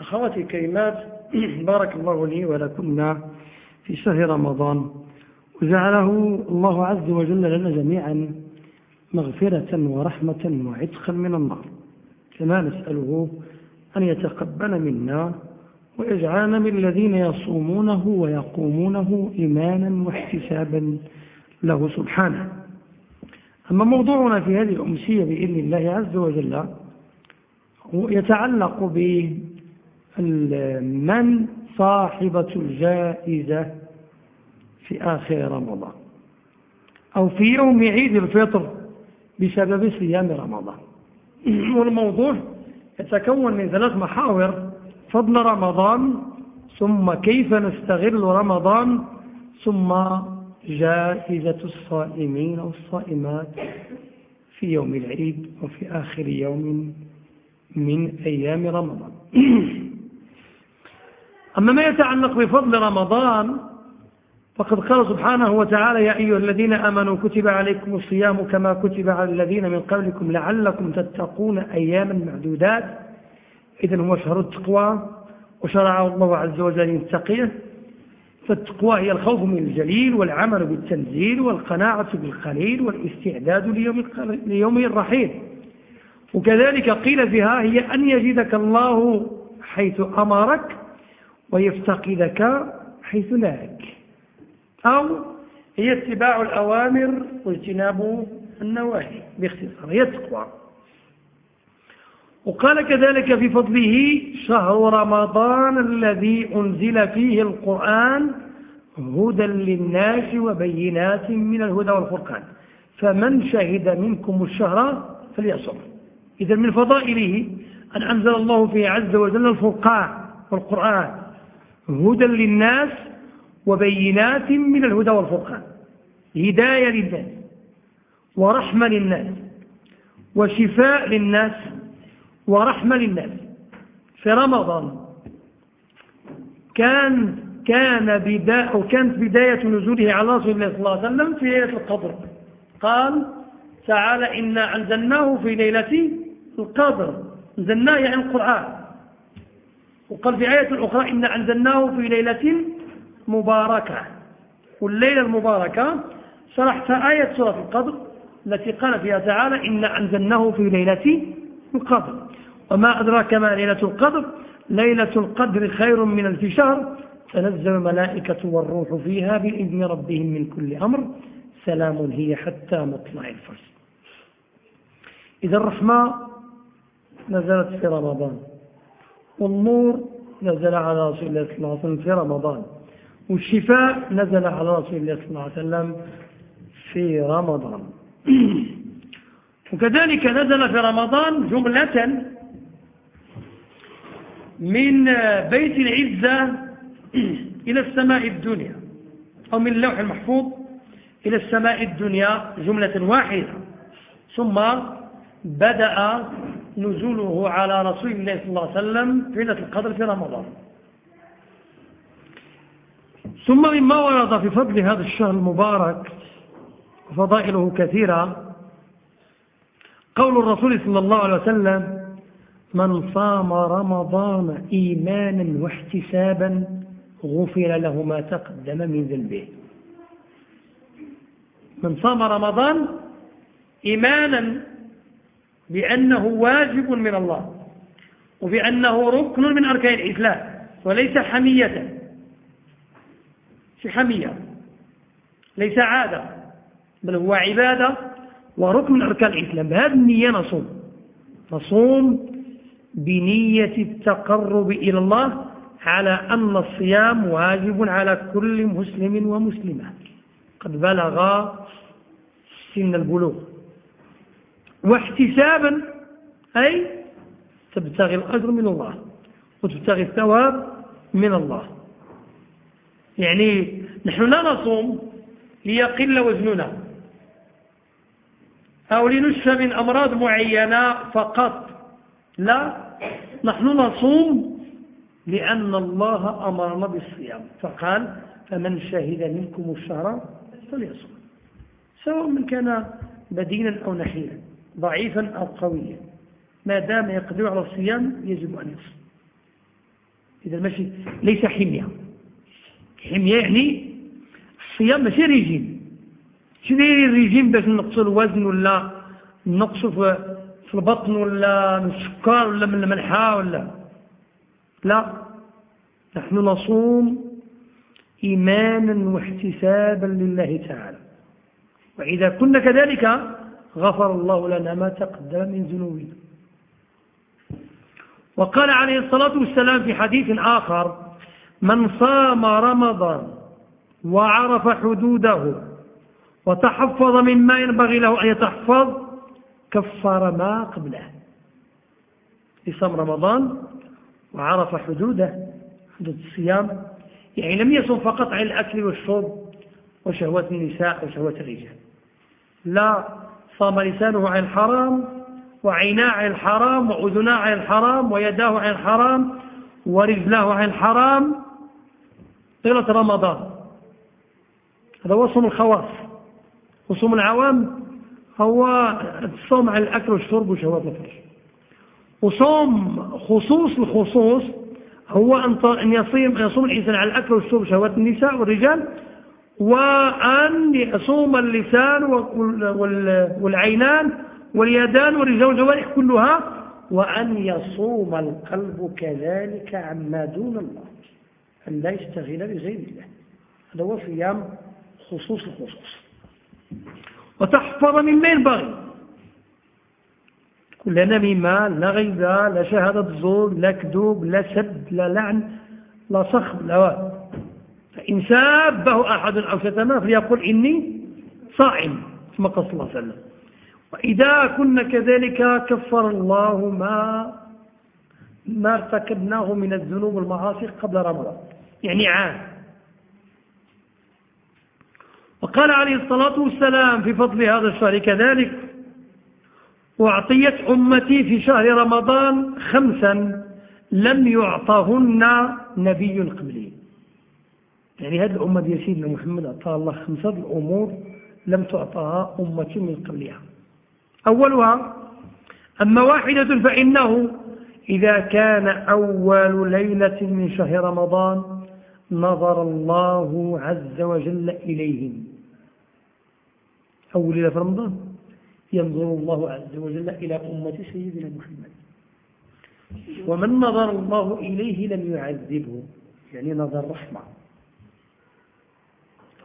أخواتي الكريمات بارك الله لي ولكنا في شهر رمضان. وجعله الله عز وجل لنا جميعا مغفرة ورحمة وعتقا من النار. كما نسأله أن يتقبل منا ويجعلنا من الذين يصومونه ويقومونه إيمانا واحتسابا له سبحانه. أما موضوعنا في هذه الأمسية بإذن الله عز وجل يتعلق بمن صاحبة الجائزة في آخر رمضان أو في يوم عيد الفطر بسبب صيام رمضان. والموضوع يتكون من ثلاث محاور فضل رمضان ثم كيف نستغل رمضان ثم جائزة الصائمين والصائمات في يوم العيد وفي آخر يوم من أيام رمضان. أما ما يتعلق بفضل رمضان فقد قال سبحانه وتعالى يا أيها الذين آمنوا كتب عليكم الصيام كما كتب على الذين من قبلكم لعلكم تتقون أياما معدودات. إذن هو شهر التقوى وشرعه الله عز وجل للتقيه فالتقوى هي الخوف من الجليل والعمل بالتنزيل والقناعة بالقليل والاستعداد ليوم, ليوم الرحيل. وكذلك قيل فيها هي أن يجدك الله حيث أمرك ويفتقدك حيث نهاك أو هي اتباع الأوامر واجتناب النواهي باختصار هي التقوى. وقال كذلك في فضله شهر رمضان الذي أنزل فيه القرآن هدى للناس وبينات من الهدى والفرقان. فمن شهد منكم الشهر فليصم. إذا من فضائله أن أنزل الله فيه عز وجل الفرقان والقرآن. هدى للناس وبينات من الهدى والفرقان. هداية للناس ورحمة للناس وشفاء للناس ورحمة للناس. في رمضان كان كان بداية أو كانت بداية نزوله على رسول الله صلى الله عليه وسلم في ليلة القدر. قال تعالى إنا أنزلناه في ليلة القدر. أنزلناه يعني القرآن. وقال في آية أخرى إنا أنزلناه في ليلة مباركة. والليلة المباركة. شرحت آية سورة القدر التي قال فيها تعالى إنا أنزلناه في ليلة القدر. وما أدراك ما ليلة القدر؟ ليلة القدر خير من ألف شهر. تنزل الملائكة والروح فيها بإذن ربهم من كل أمر. سلام هي حتى مطلع الفجر إذا الرحمة نزلت في رمضان. والنور نزل على رسول الله صلى الله عليه وسلم في رمضان. والشفاء نزل على رسول الله صلى الله عليه وسلم في رمضان. وكذلك نزل في رمضان جملة من بيت العزة إلى السماء الدنيا أو من اللوح المحفوظ إلى السماء الدنيا جملة واحدة. ثم بدأ نزوله على رسول الله صلى الله عليه وسلم في ليلة القدر في رمضان. ثم مما ورد في فضل هذا الشهر المبارك وفضائله كثيرة. قول الرسول صلى الله عليه وسلم من صام رمضان إيمانا واحتسابا غفر له ما تقدم من ذنبه. من صام رمضان إيمانا بأنه واجب من الله وبأنه ركن من أركان الإسلام وليس حمية. في حمية. ليس عادة بل هو عبادة وركن من أركان الإسلام. بهذه النية نصوم. نصوم بنية التقرب إلى الله على أن الصيام واجب على كل مسلم ومسلمة. قد بلغ سن البلوغ. واحتسابا أي تبتغي الأجر من الله وتبتغي الثواب من الله. يعني نحن لا نصوم ليقل وزننا أو لنشفى من أمراض معينة فقط. لا نحن نصوم لأن الله أمرنا بالصيام. فقال فمن شهد منكم الشهر فليصوم. سواء من كان بدينا أو نحيلا ضعيفا أو قويا. ما دام يقدر على الصيام يجب أن يصوم. إذا ماشي ليس حمية. حمية يعني الصيام ماشي ريجيم. شنو داير الريجيم باش نقصوا الوزن ولا نقصوا في البطن ولا من السكر ولا من الملحة ولا؟ لا. نحن نصوم إيمانا واحتسابا لله تعالى. وإذا كنا كذلك غفر الله لنا ما تقدم من ذنوبنا. وقال عليه الصلاة والسلام في حديث آخر من صام رمضان وعرف حدوده وتحفظ مما ينبغي له أن يتحفظ كفر ما قبله. لصام رمضان وعرف حدوده حدود الصيام يعني لم يصم فقط عن الأكل والشرب وشهوات النساء وشهوات الرجال. لا صام لسانه عن الحرام وعيناه عن الحرام وأذناه عن الحرام ويداه عن الحرام ورجلاه عن الحرام. طيلة رمضان. هذا هو صوم الخواص. وصوم العوام هو الصوم عن الأكل والشرب وشهوات الفرج وصوم خصوص الخصوص هو أن يصوم, يصوم الإنسان على الأكل والشرب وشهوات النساء والرجال وأن يصوم اللسان والعينان واليدان والرجال والجوارح كلها وأن يصوم القلب كذلك عما دون الله. أن لا يشتغل بغير الله. هذا هو صيام خصوص الخصوص. وتحفظ مما ينبغي كل نميمة لا غيبة لا شهادة زور لا كذوب لا سب لا لعن لا صخب لا واد فإن سابه أحد أو شتمه فليقول إني صائم كما قال صلى الله عليه وسلم. وإذا كنا كذلك كفر الله ما ما ارتكبناه من الذنوب والمعاصي قبل رمضان يعني عام. وقال عليه الصلاة والسلام في فضل هذا الشهر كذلك وأعطيت أمتي في شهر رمضان خمسا لم يعطهن نبي قبلي. يعني هذه الأمة ديال سيدنا محمد أعطاها الله خمسة الأمور لم تعطها أمتي من قبلها. أولها أما واحدة فإنه إذا كان أول ليلة من شهر رمضان نظر الله عز وجل إليهم. أول ليلة في رمضان ينظر الله عز وجل إلى أمة سيدنا محمد. ومن نظر الله إليه لم يعذبه يعني نظر رحمة.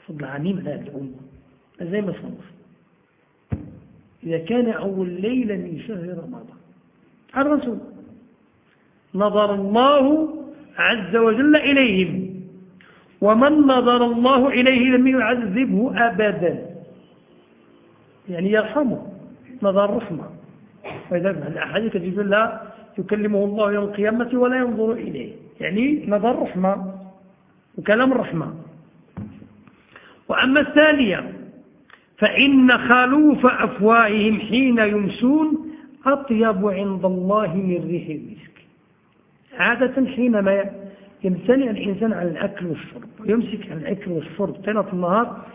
فضل عميم هذه الأمة زي ما صنف إذا كان أول ليلة من شهر رمضان. الرسول نظر الله عز وجل إليهم. ومن نظر الله إليه لم يعذبه أبدا. يعني يرحمه. نظر رحمة. وإذا الأحاديث تقول لا يكلمه الله يوم القيامة ولا ينظر إليه. يعني نظر رحمة. وكلام الرحمة وأما الثانية فإن خلوف أفواههم حين يمسون أطيب عند الله من ريح المسك. عادة حينما يمتنع الإنسان عن الأكل والشرب ويمسك عن الأكل والشرب طيلة النهار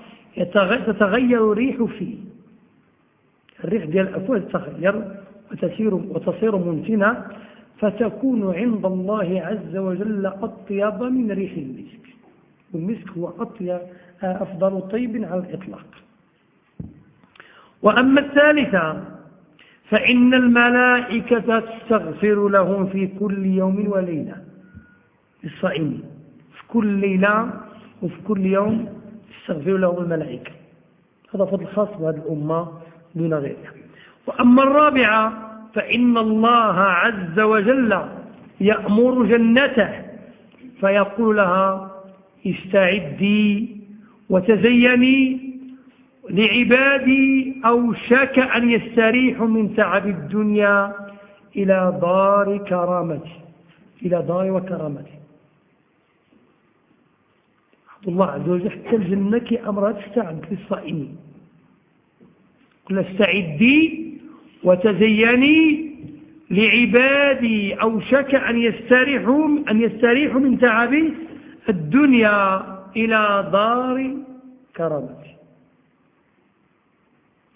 تتغير ريح فيه. الريح ديال الأفواه تتغير وتسير وتصير منتنة فتكون عند الله عز وجل أطيب من ريح المسك. والمسك هو أطيب أفضل طيب على الإطلاق. وأما الثالثة فإن الملائكة تستغفر لهم في كل يوم وليلة للصائمين في كل ليلة وفي كل يوم تستغفر لهم الملائكة. هذا فضل خاص بهذه الأمة دون غيرها. وأما الرابعة فإن الله عز وجل يأمر جنته فيقول لها استعدي وتزيني لعبادي أوشك أن يستريحوا من تعب الدنيا إلى دار كرامتي إلى دار وكرامتي. عبد الله عز وجل حتى الجنة كي أمرها تستعد للصائمين قل استعدي وتزيني لعبادي أوشك أن يستريحوا أن يستريحوا من تعب الدنيا إلى دار كرامتي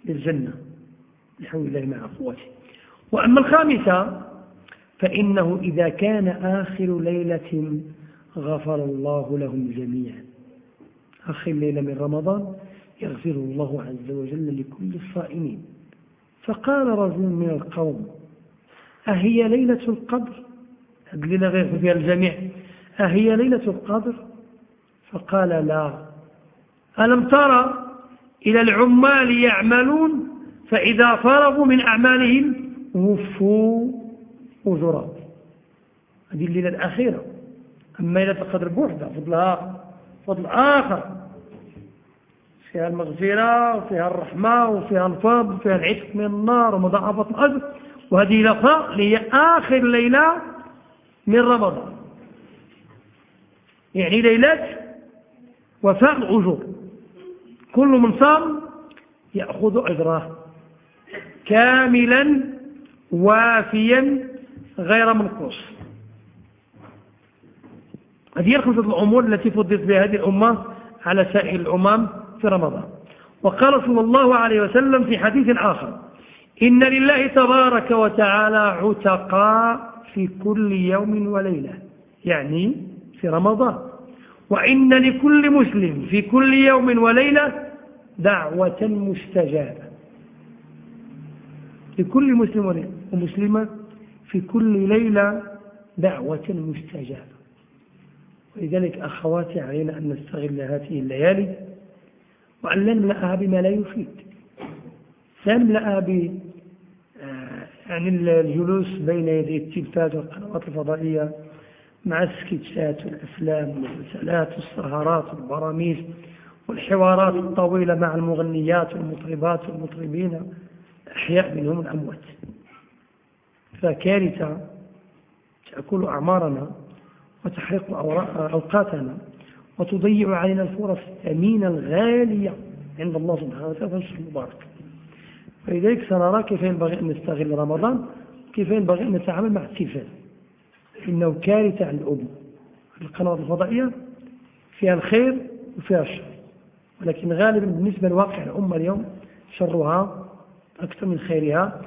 للجنة بحول الله مع قوته. وأما الخامسة فإنه إذا كان آخر ليلة غفر الله لهم جميعا. آخر ليلة من رمضان يغفر الله عز وجل لكل الصائمين. فقال رجل من القوم أهي ليلة القدر؟ الليلة غير فيها الجميع. أهي ليلة القدر؟ فقال لا. ألم ترى إلى العمال يعملون فإذا فرغوا من أعمالهم وفوا أجرهم هذه الليلة الأخيرة. أما ليلة القدر بوحدة فضلها فضل آخر. فيها المغفرة وفيها الرحمة وفيها الفضل وفيها العتق من النار ومضاعفة الأجر. وهذه لقاء هي آخر ليلة من رمضان. يعني ليلة وفاء الأجور كل من صام يأخذ أجره. كاملا وافيا غير منقوص. هذه هي الخمسة الأمور التي فضلت بها هذه الأمة على سائر الأمم في رمضان. وقال صلى الله عليه وسلم في حديث آخر إن لله تبارك وتعالى عتقاء في كل يوم وليلة يعني في رمضان. وإن لكل مسلم في كل يوم وليلة دعوة مستجابة. لكل مسلم ومسلمة في كل ليلة دعوة مستجابة. ولذلك أخواتي علينا أن نستغل هذه الليالي وأن نملأها بما لا يفيد. نملأها ب آه، يعني الجلوس بين يدي التلفاز والقنوات الفضائية مع السكتشات والأفلام والمسلسلات والسهرات والبراميل والحوارات الطويلة مع المغنيات والمطربات والمطربين أحياء منهم الأموات. فكارثة تأكل أعمارنا وتحرق أوقاتنا وتضيع علينا الفرص الثمينة الغالية عند الله سبحانه وتعالى في المبارك. فلذلك سنرى كيف ينبغي أن نستغل رمضان كيف ينبغي أن نتعامل مع التلفاز إنه كارثة عن الأمة القنوات الفضائية فيها الخير وفيها الشر. ولكن غالبا بالنسبة لواقع الأمة اليوم شرها أكثر من خيرها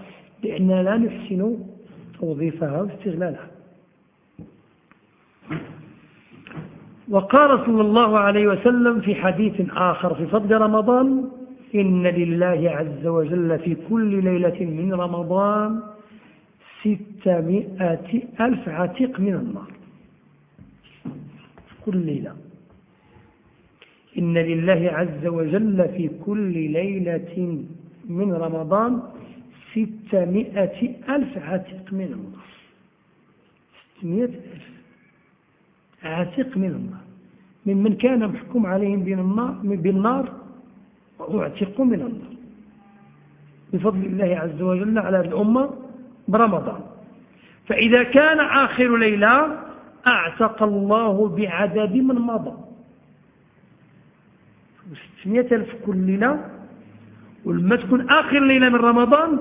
لأننا لا نحسن توظيفها واستغلالها. وقال صلى الله عليه وسلم في حديث آخر في فضل رمضان إن لله عز وجل في كل ليلة من رمضان ستمائة ألف عتيق من النار. كل ليلة إن لله عز وجل في كل ليلة من رمضان ستمائة ألف عتيق من النار. ستمائة ألف عتيق من النار. ممن كان محكوم عليهم بالنار وأعتقوا من النار. بفضل الله عز وجل على الأمة برمضان. فإذا كان آخر ليلة أعتق الله بعدد من مضى. 600 ألف كل ليلة. ولما تكون آخر ليلة من رمضان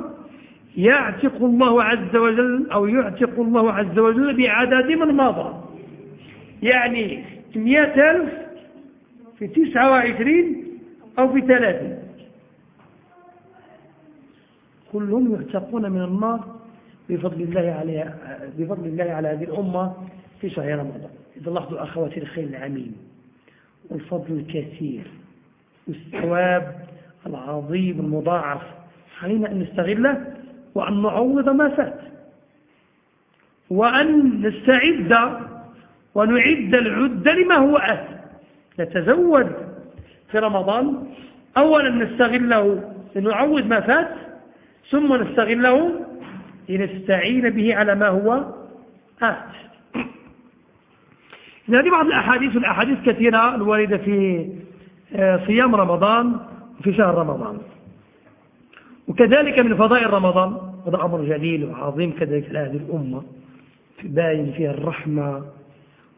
يعتق الله عز وجل أو يعتق الله عز وجل بعدد من مضى. يعني 600 ألف في 29 أو في 30 كلهم يعتقون من النار بفضل الله عليها بفضل الله على هذه الأمة في شهر رمضان. إذا لاحظوا أخواتي الخير العميم والفضل الكثير والثواب العظيم المضاعف علينا أن نستغله وأن نعوض ما فات. وأن نستعد ونعد العد لما هو أهل نتزود في رمضان. أولا نستغله لنعوض ما فات ثم نستغله لنستعين به على ما هو آت. هذه بعض الأحاديث الأحاديث كثيرة الواردة في آه، صيام رمضان وفي شهر رمضان. وكذلك من فضائل رمضان هذا أمر جليل وعظيم كذلك لهذه الأمة. باين فيها الرحمة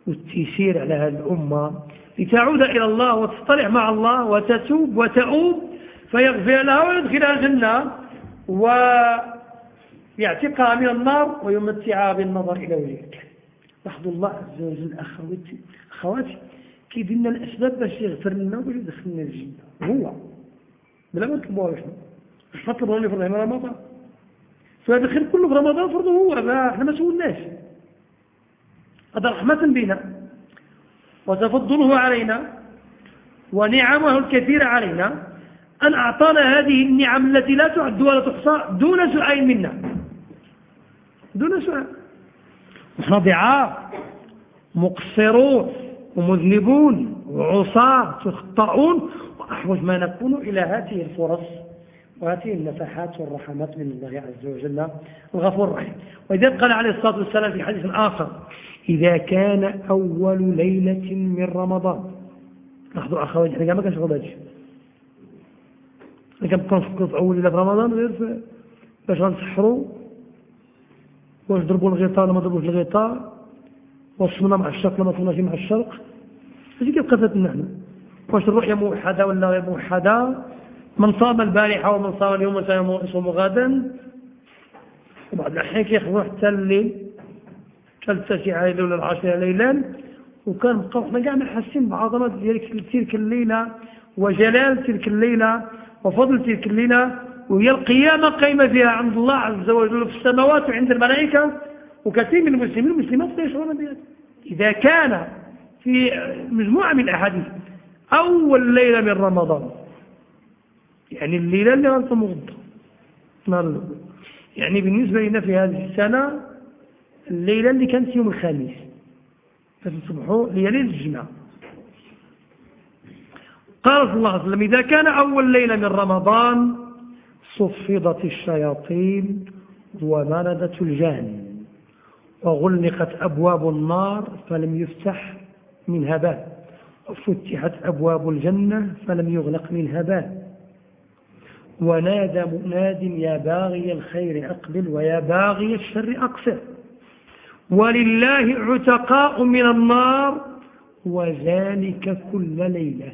والتيسير على هذه الأمة. لتعود إلى الله وتصطلح مع الله وتتوب وتؤوب فيغفر لها ويدخلها الجنة. و يعتقها من النار ويمتعها بالنظر إلى وجهك. لاحظوا الله عز وجل أخواتي أخواتي كيدير لنا الأسباب باش يغفر لنا وباش يدخلنا الجنة. هو. بلا ما نطلبوها شنو مش نطلبوا في رمضان فهذا الخير كله في رمضان فرضه هو إحنا ما سولناش. هذا رحمة بنا. وتفضله علينا. ونعمه الكثيرة علينا. أن أعطانا هذه النعم التي لا تعد ولا تحصى دون سؤال منا. دون سؤال نحن ضعاف مقصرون ومذنبون وعصاة وخطاؤون وأحوج ما نكون إلى هذه الفرص وهذه النفحات والرحمات من الله عز وجل الغفور الرحيم. ولذلك قال عليه الصلاة والسلام في حديث آخر إذا كان أول ليلة من رمضان. لاحظوا أخواتي إحنا ما كانش غضاجي إحنا كنبقاو نفكروا في أول ليلة في رمضان غير باش غنسحروا واش ضربوا الغطاء ولا ما ضربوش الغطاء وصلنا مع الشرق ولا ما صلناش مع الشرق. هذه كيبقى فاتنا نحن. واش الرؤية موحدة ولا غير موحدة؟ من صام البارحة ومن صام اليوم وسيصوم غدا. وبعض الأحيان كيخدموا حتى الليل حتى التاسعة ليلة ولا العاشرة ليلا وكان بقاو حنا كاع حاسين ديال تلك الليلة وجلال تلك الليلة وفضل تلك الليلة. وهي القيامة قيمة فيها عند الله عز وجل في السماوات وعند الملائكة وكثير من المسلمين والمسلمات لا يشعرون بهذا إذا كان في مجموعة من الأحاديث أول ليلة من رمضان يعني الليلة اللي أنتم غضة يعني بالنسبة لنا في هذه السنة الليلة اللي كانت يوم الخميس. فتصبحوا هي ليلة الجمعة. قال صلى الله عليه وسلم إذا كان أول ليلة من رمضان صفدت الشياطين ومردت الجان وغلقت أبواب النار فلم يفتح منها باب. وفتحت أبواب الجنة فلم يغلق منها باب. ونادى مناد يا باغي الخير أقبل ويا باغي الشر أقصر. ولله عتقاء من النار وذلك كل ليلة.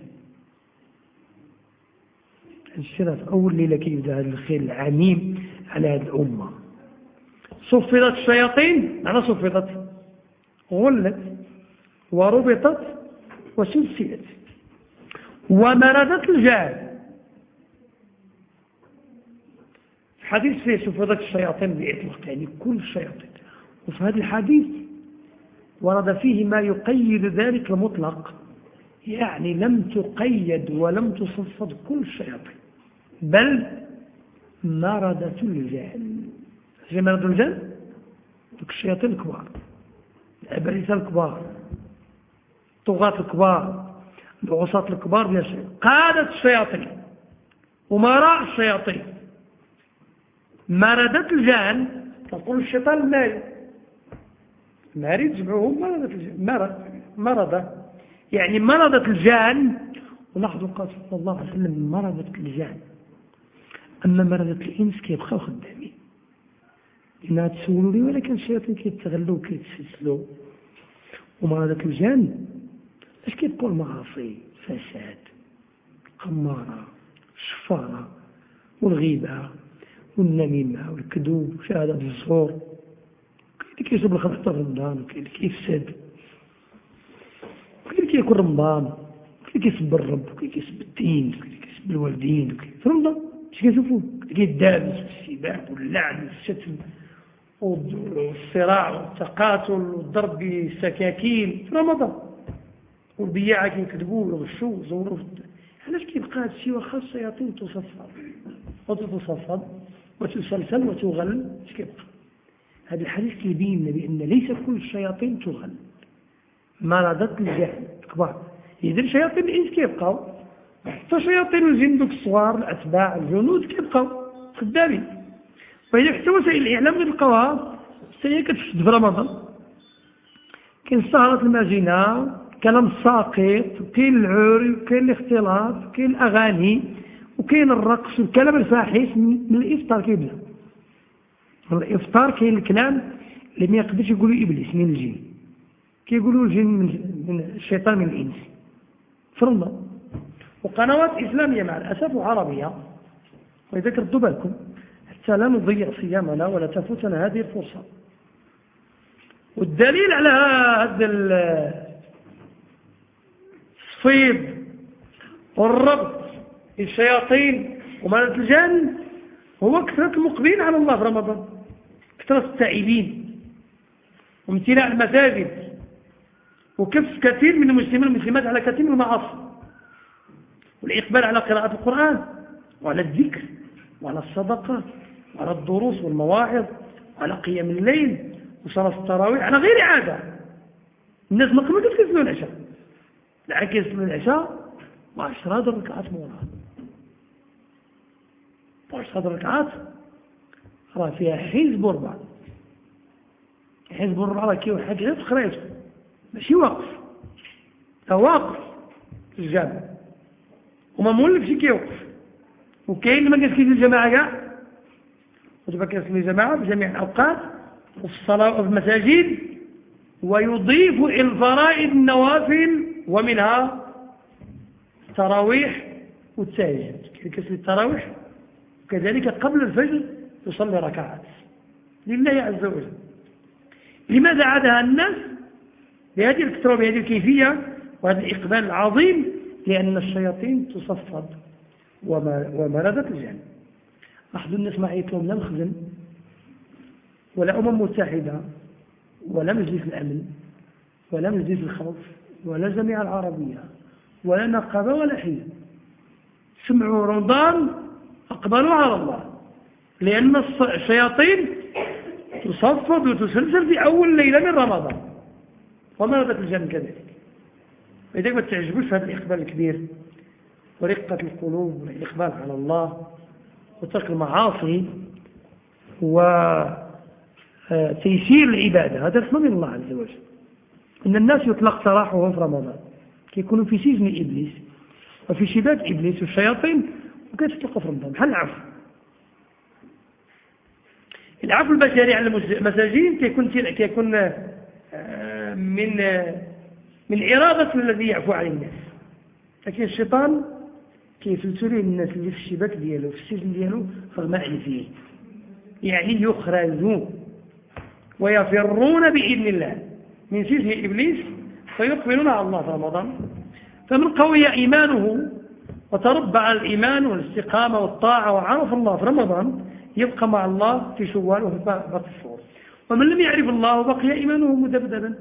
الشرف أول ليلة كيبدا هذا الخير العميم على هذه الأمة. صفدت الشياطين؟ معنى صفدت غلت وربطت وسلسلت. ومردت الجهل حديث فيه صفدت الشياطين بإطلاق يعني كل الشياطين وفي هذا الحديث ورد فيه ما يقيد ذلك المطلق يعني لم تقيد ولم تصفد كل الشياطين بل مردة الجهل زي مردة الجهل الشياطين الكبار العبارسة الكبار الطغاة الكبار العصاة الكبار ديال قادة الشياطين ومراء الشياطين. مردة الجهل تقول الشيطان المارد المارد جمعهم مردة الجهل مرضة يعني مرضة الجان ولاحظوا قال صلى الله عليه وسلم مرضة الجان أما مرضة الإنس كيبقاو خدامين. لأنها تسولوا لي ولكن الشياطين كيتغلوا وكيتسلسلوا ومرضة الجان اش كيبقوا المعاصي؟ فساد القمارة الشفارة والغيبة والنميمة والكذوب وشهادة الزور كاين اللي كيجيب الخبز في رمضان وكاين اللي كيفسد. وكاين اللي كيكون رمضان وكاين اللي كيسب الرب وكاين اللي كيسب الدين وكاين اللي كيسب الوالدين في رمضان. اش كنشوفوا الدابس والسباق واللعن والشتم والصراع والتقاتل والضرب بالسكاكين في رمضان. والبياعة كيكذبوا ويغشوا ويزوروا علاش كيبقى هذا الشيء؟ واخا الشياطين تصفر وتتصفد وتسلسل وتغل. اش كيبقى؟ هذا الحديث كيبين لنا بأن ليس كل الشياطين تغل. مرضت الجهل. كبار اذا الشياطين الانس كيبقاو؟ حتى شياطين الجن دوك الصغار الأتباع الجنود كيبقاو خدامين. وإذا حتى وسائل الإعلام كتلقاوها حتى هي كتفسد في رمضان. كاين السهرات الماجنة كلام الساقط وكاين العري وكاين الاختلاط وكاين الأغاني وكاين الرقص والكلام الفاحش من الإفطار كيبدأ. من الإفطار كاين الكلام اللي ما يقدرش يقولوا إبليس من الجن. كيقولوا الجن من الشيطان من الإنس. في رمضان وقنوات إسلامية مع الأسف وعربية. وإذا كردوا بالكم حتى لا نضيع صيامنا ولا تفوتنا هذه الفرصة. والدليل على هذا الصيد والربط الشياطين ومرض الجن هو كثرة المقبلين على الله في رمضان. كثرة التائبين وامتلاء المساجد وكف كثير من المسلمين والمسلمات على كثير من المعاصي. والإقبال على قراءة القرآن وعلى الذكر وعلى الصدقة وعلى الدروس والمواعظ وعلى قيام الليل وصلاة التراويح على غير عادة. الناس ما كانوا يصلوا العشاء. لعك يصلوا العشاء وعشرات الركعات موراها وعشرات الركعات راه فيها حزب ربع. حزب ربع راه كيو حاجة غير تقريته ماشي واقف. واقف في الجامع. وما مولف شي كيوقف. وكاين اللي ما كيسكت الجماعة كاع. وتبقى كيصلي الجماعة في جميع الأوقات وفي الصلاة وفي المساجد. ويضيف إلى الفرائض النوافل ومنها التراويح والتهجد كيصلي التراويح؟ وكذلك قبل الفجر يصلي ركعات. لله عز وجل. لماذا عادها الناس؟ بهذه الكثرة وبهذه الكيفية وهذا الإقبال العظيم لأن الشياطين تصفد ومرضت الجن. أحد الناس ما عيطلهم لا مخزن ولا أمم متحدة ولا مجلس الأمن ولا مجلس الخوف ولا جميع العربية ولا نقابة ولا حزب. سمعوا رمضان أقبلوا على الله. لأن الشياطين تصفد وتسلسل في أول ليلة من رمضان. ومرضت الجن كذلك. لذلك ما تعجبوش هذا الإقبال الكبير ورقة القلوب والإقبال على الله وترك المعاصي وتيسير العبادة. هذا رحمة من الله عز وجل. إن الناس يطلق سراحهم في رمضان. كيكونوا في سجن إبليس. وفي شباك إبليس والشياطين وكيتطلقوا في رمضان. بحال العفو العفو البشري على المساجين كيكون كيكون آه، من من إرادة الذي يعفو عن الناس. لكن الشيطان كيفلتوا ليه الناس اللي في الشباك ديالو في السجن ديالو رغم فيه يعني يخرجون ويفرون بإذن الله. من سجن إبليس فيقبلون على الله في رمضان. فمن قوي إيمانه وتربع الإيمان والاستقامة والطاعة وعرف الله في رمضان يبقى مع الله في شوال وفي باقي الشهور ومن لم يعرف الله بقي إيمانه مدبدبا.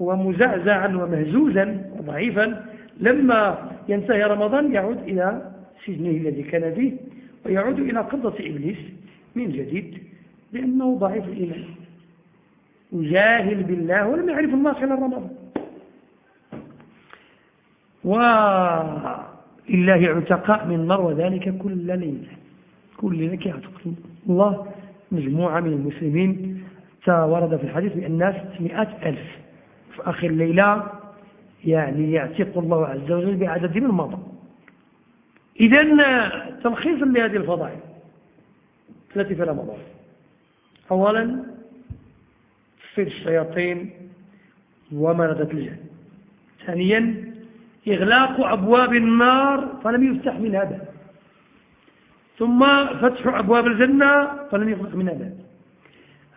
ومزعزعا ومهزوزا وضعيفا. لما ينتهي رمضان يعود إلى سجنه الذي كان فيه ويعود إلى قبضة إبليس من جديد لأنه ضعيف الإيمان وجاهل بالله ولم يعرف الله خلال رمضان. ولله عتقاء من النار وذلك كل ليلة. كل ليلة يعتق الله مجموعة من المسلمين. ورد في الحديث بأن الناس مئات ألف. في آخر الليلة يعني يعتق الله عز وجل بعدد من مضى إذا تلخيص لهذه الفضائل التي في رمضان. أولا في الشياطين ومردة الجن ثانيا إغلاق أبواب النار فلم يفتح من هذا. ثم فتح أبواب الجنة فلم يفتح من هذا.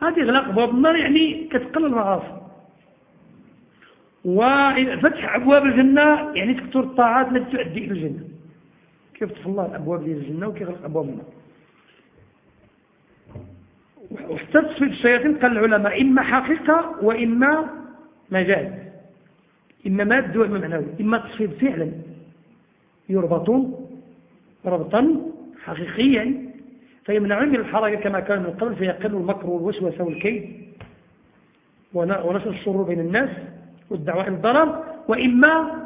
هذه إغلاق أبواب النار يعني كتقل المعاصي وفتح أبواب الجنة يعني تكثر الطاعات التي تؤدي إلى الجنة. كيف تفتح الله الأبواب ديال الجنة وكيف يغلق أبواب النار؟ وفي الشياطين قال العلماء إما حقيقة وإما مجاز إما مادة وإما معنوي إما تصفيد فعلا. يربطون ربطا حقيقيا. فيمنعون من الحركة كما كان من قبل فيقل المكر والوسوسة والكيد. ونشر الشرور بين الناس. والدعوة إلى الضرر وإما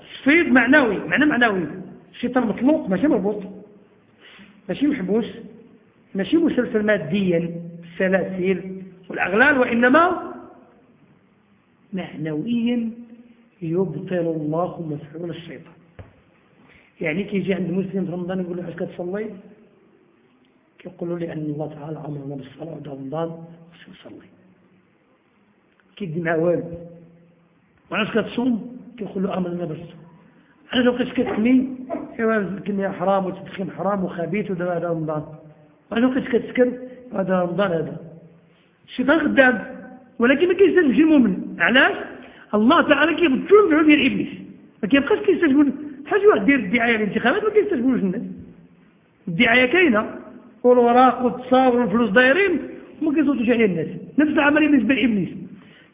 تصفيد معنوي معنى معنوي. الشيطان مطلوق ماشي مربوط. ماشي محبوس. ماشي مسلسل ماديا السلاسل والأغلال وإنما معنويا يبطل الله مفعول الشيطان. يعني كيجي عند مسلم في رمضان يقول له علاش كتصلي كيقولوا لي أن الله تعالى أمرنا بالصلاة بعد رمضان خصو يصلي كيدي مع والو وعلاش كتصوم؟ كيقول له امرنا بالصوم علاش بقيت كتحمي ايوا الكمية حرام والتدخين حرام وخبيث ودابا هذا رمضان. وعلاش بقيت كتسكر هذا رمضان هذا. الشيطان خدام ولكن ما كيستجبش المؤمن علاش؟ الله تعالى كيبدلو المدعو ديال إبليس. ما كيبقاش كيستجبوا بحال واحد دير الدعاية للانتخابات ما كيستجبوش الناس الدعاية كاينة. والوراق والتصاور والفلوس دايرين ما كيصوتوش عليه الناس. نفس العملية بالنسبة لإبليس.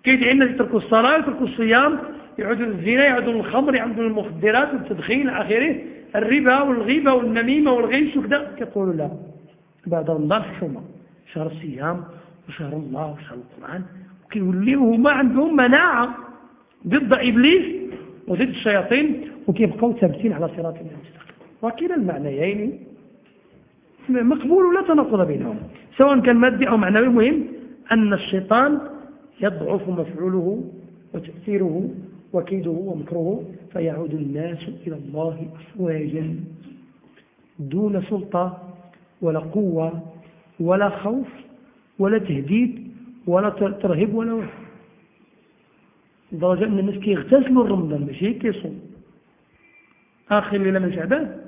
كيدعي الناس يتركوا الصلاة يتركوا الصيام يعودوا للزنا يعودوا للخمر يعودوا للمخدرات والتدخين آخره الربا والغيبة والنميمة والغيش وكذا. كيقولوا لا. بعد رمضان حشومة شهر الصيام وشهر الله وشهر القرآن. وكيوليو هما عندهم مناعة ضد إبليس وضد الشياطين. وكيبقوا ثابتين على صراط الله المستقيم. وكلا المعنيين مقبول ولا تناقض بينهم. سواء كان مادي أو معنوي مهم أن الشيطان يضعف مفعوله وتأثيره وكيده ومكره فيعود الناس إلى الله أفواجا. دون سلطة ولا قوة ولا خوف ولا تهديد ولا ترهيب ولا وحي لدرجة أن الناس كيغتسلوا رمضان ماشي كيصوم. آخر ليلة من شعبان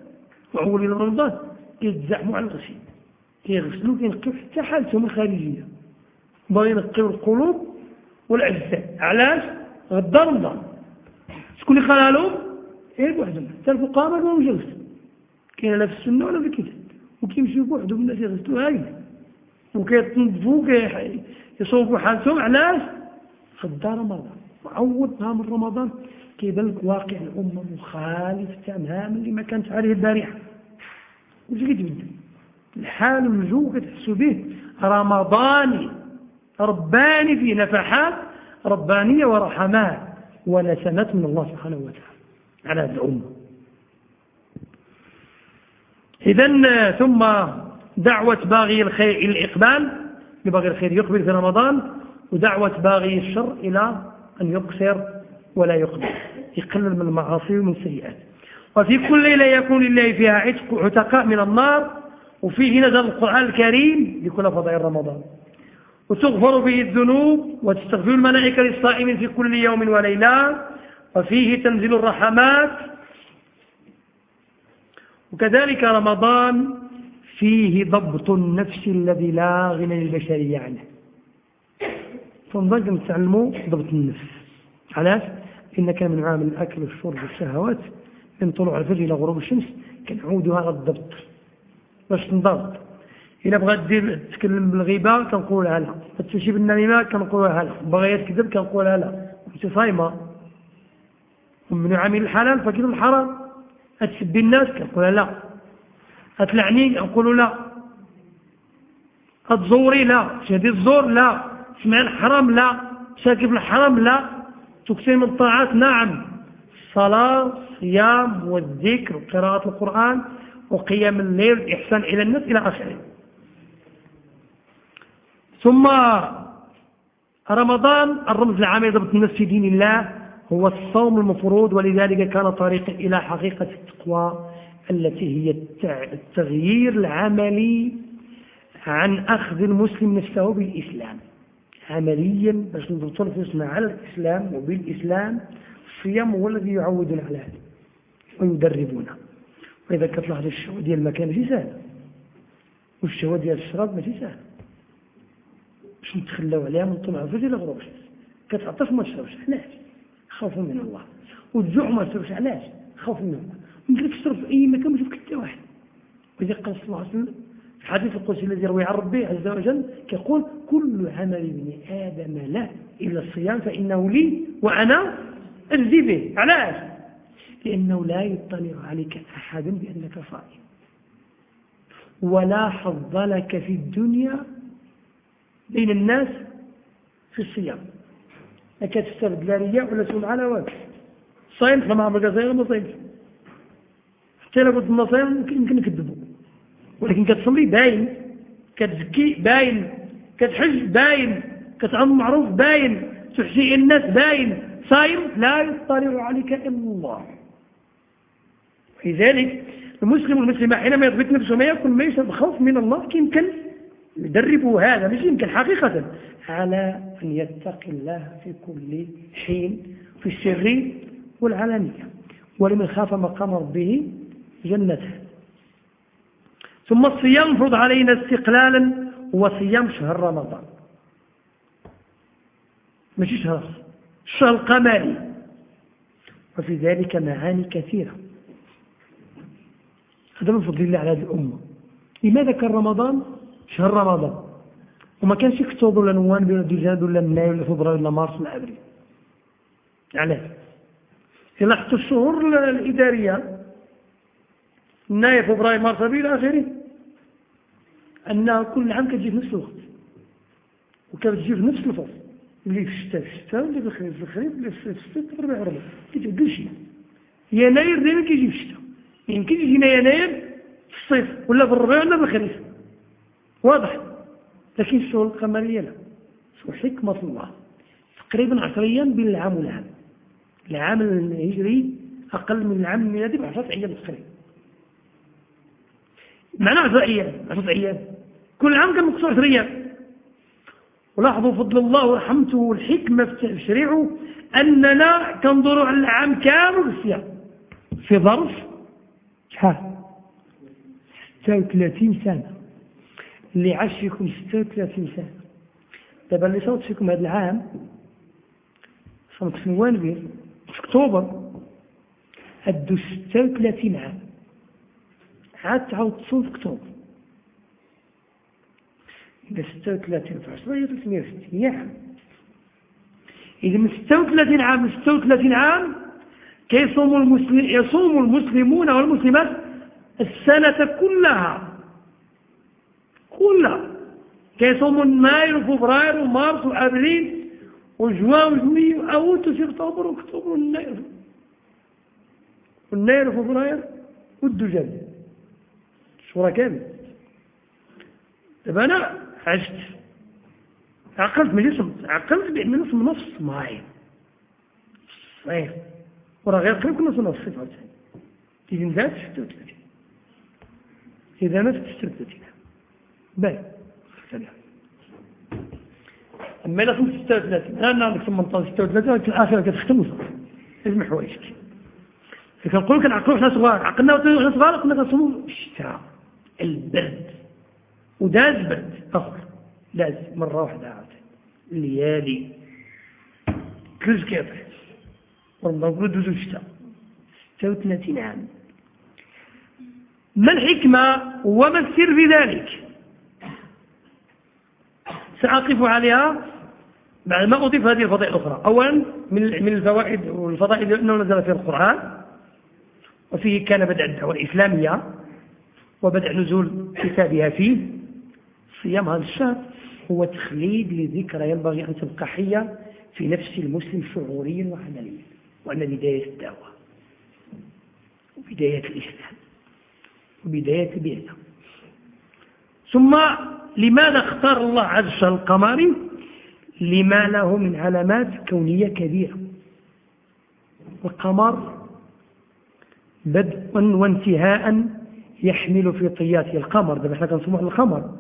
وأول ليلة رمضان كيتزعموا على الغسيل كيغسلوا كينقيو حتى حالتهم الخارجية. باغي ينقيو القلوب والأجساد علاش غدا رمضان شكون اللي قالها لهم غير بوحدهم حتى الفقهاء ما يغسلوا. كاين لا في السنة ولا في الكتاب. وكيمشيو بوحدهم الناس يغسلوا هاي. وكيتنظفوا كيصوبوا حالتهم علاش غدا رمضان. وعوضها من رمضان. كيبان لك واقع الأمة مخالف تماما لما كانت عليه البارحة وش كتبدل الحال والجو كتحسوا به. رمضاني. رباني فيه نفحات ربانية ورحمات ونسمات من الله سبحانه وتعالى على هذه الأمة. إذا ثم دعوة باغي الخير إلى الإقبال. لباغي الخير يقبل في رمضان ودعوة باغي الشر إلى أن يقصر ولا يقبل. يقلل من المعاصي ومن السيئات. وفي كل ليلة يكون لله فيها عتق عتقاء من النار وفيه نزل القرآن الكريم لكل فضائل رمضان. وتغفر به الذنوب وتستغفر الملائكة للصائمين في كل يوم وليلة. وفيه تنزل الرحمات. وكذلك رمضان فيه ضبط النفس الذي لا غنى للبشرية عنه فنضج نتعلموا ضبط النفس. علاش إن كان من عامل الأكل والشرب والشهوات من طلوع الفجر إلى غروب الشمس كنعودها على الضبط. باش تنضبط إلا بغات دير تتكلم بالغيبة كنقولها لا. تمشي بالنميمة كنقولها لا. بغا تكذب كنقولها لا. انت صايمة. ومن عامل الحلال فكذا الحرام؟ أتسبي الناس كنقولها لا. أتلعني نقول لا. أتزوري لا. شهدي الزور لا. سمع الحرام لا. شاكب الحرام لا. تكثر من الطاعات نعم. الصلاة الصيام والذكر وقراءة القرآن وقيام الليل الإحسان إلى الناس إلى آخره. ثم رمضان الرمز العام يضبط النفس في دين الله هو الصوم المفروض ولذلك كان طريقا إلى حقيقة التقوى التي هي التغيير العملي عن أخذ المسلم نفسه بالإسلام. عمليا باش نضبطوا نفسنا على الإسلام وبالإسلام الصيام هو الذي يعودنا على هذا ويدربنا. وإذا كتلاحظ الشهوة ديال المكان ماشي سهل. والشهوة ديال الشراب ماشي سهل. باش نتخلاو عليها من طلوع الفجر إلى غروب الشمس. كتعطش ما تشربش علاش؟ خوفا من الله. والجوع ما تشربش علاش؟ خوفا من الله. يمكن تشرب في أي مكان ما تشوف حتى واحد. وإذا قال صلى الله عليه وسلم في الحديث القدسي الذي يروي عن ربه عز وجل كيقول كل عمل ابن آدم له إلا الصيام فإنه لي وأنا أجزي به. علاش؟ لأنه لا يطلع عليك أحد بأنك صائم. ولا حظ لك في الدنيا بين الناس في الصيام. لا كتستبد لا رياء ولا سمعة ولا والو صايم فما عمرك صايم ما صايمش حتى لو كنت صايم يمكن نكذبوا. ولكن كتصلي باين كتزكي باين كتحج باين كتعمل معروف باين تحسي الناس باين. صايم لا يطلع عليك إلا الله. لذلك المسلم والمسلمة حينما يضبط نفسه ما يكون ما يشرب خوف من الله يمكن يدربوا هذا مش يمكن حقيقة على أن يتقي الله في كل حين في السر والعلانية. ولمن خاف مقام ربه جنته. ثم الصيام فرض علينا استقلالا هو صيام شهر رمضان. ماشي شهر الشهر القمري وفي ذلك معاني كثيرة. هذا من فضل الله على هذه الأمة. لماذا كان رمضان؟ شهر رمضان. وما كانش اكتوبر ولا نوفمبر ولا ديسمبر ولا مناير ولا فبراير ولا مارس ولا ابريل علاش؟ إلا حتى الشهور الإدارية. يناير فبراير مارس ابريل إلى آخره. انها كل عام كتجي في نفس الوقت. وكتجي في نفس الفصل. اللي في الشتاء في الشتاء واللي في الخريف في الخريف اللي في الصيف في الربيع الربيع. كل شيء. يناير دائما كيجي في الشتاء. يمكن يجينا يناير في الصيف ولا في الربيع ولا في الخريف. واضح. لكن الشهور القمرية لا شو حكمة الله. تقريبا عشر أيام بين العام والعام. العام الهجري أقل من العام الميلادي بعشرة أيام تقريبا. معنى عشر أيام عشرة أيام. كل عام كان مقصود عشر أيام. ولاحظوا فضل الله ورحمته والحكمة في تشريعه أننا كنظروا على العام كامل في ظرف شحال؟ 36 سنة. فيكم 36 سنة. دابا اللي صوت فيكم هذا العام صوت في نوفمبر في أكتوبر هدو 36 عام. عاد تعاود تصوم في أكتوبر. إذا 36 في 10 هي 360 عام إذا من 36 عام ل 36 عام كيصوم المسلم يصوم المسلمون والمسلمات السنة كلها. كلها كيصوموا يناير وفبراير ومارس وابريل وجوان وجوي واوت وسبتمبر وأكتوبر وناير وناير وفبراير والدجال شهور كامل. دابا أنا عشت عقلت ماشي صمت عقلت بأن نص نص معايا صحيح. وراه غير قريب كنا وصلنا في الصفر تيجي نزاد 36 إذا أنا في 36 باهي. أما إلا كنت 36 أنا عندك 18 36 في الآخرة كتختم وصافي لازم حوايجك كنقول لك نعقلوا حنا صغار عقلنا وحنا صغار كنا كنصوموا الشتاء البرد. وداز برد آخر. داز مرة واحدة عاد الليالي كل كيفاش والله نقولوا دوزو الشتاء 36 عام. ما الحكمة وما السر في ذلك؟ سأقف عليها بعد ما أضيف هذه الفضائل الأخرى. أولا من الفوائد والفضائل أنه نزل في القرآن وفيه كان بدء الدعوة الإسلامية وبدء نزول كتابها فيه. صيام هذا الشهر هو تخليد لذكرى ينبغي أن تبقى حية في نفس المسلم شعوريا وعمليا وأن بداية الدعوة وبداية الإسلام وبداية البيئة ثم لماذا اختار الله عز وجل القمر؟ لما له من علامات كونية كبيرة. القمر بدءا وانتهاء يحمل في طياته القمر. دابا إحنا كنسموه القمر.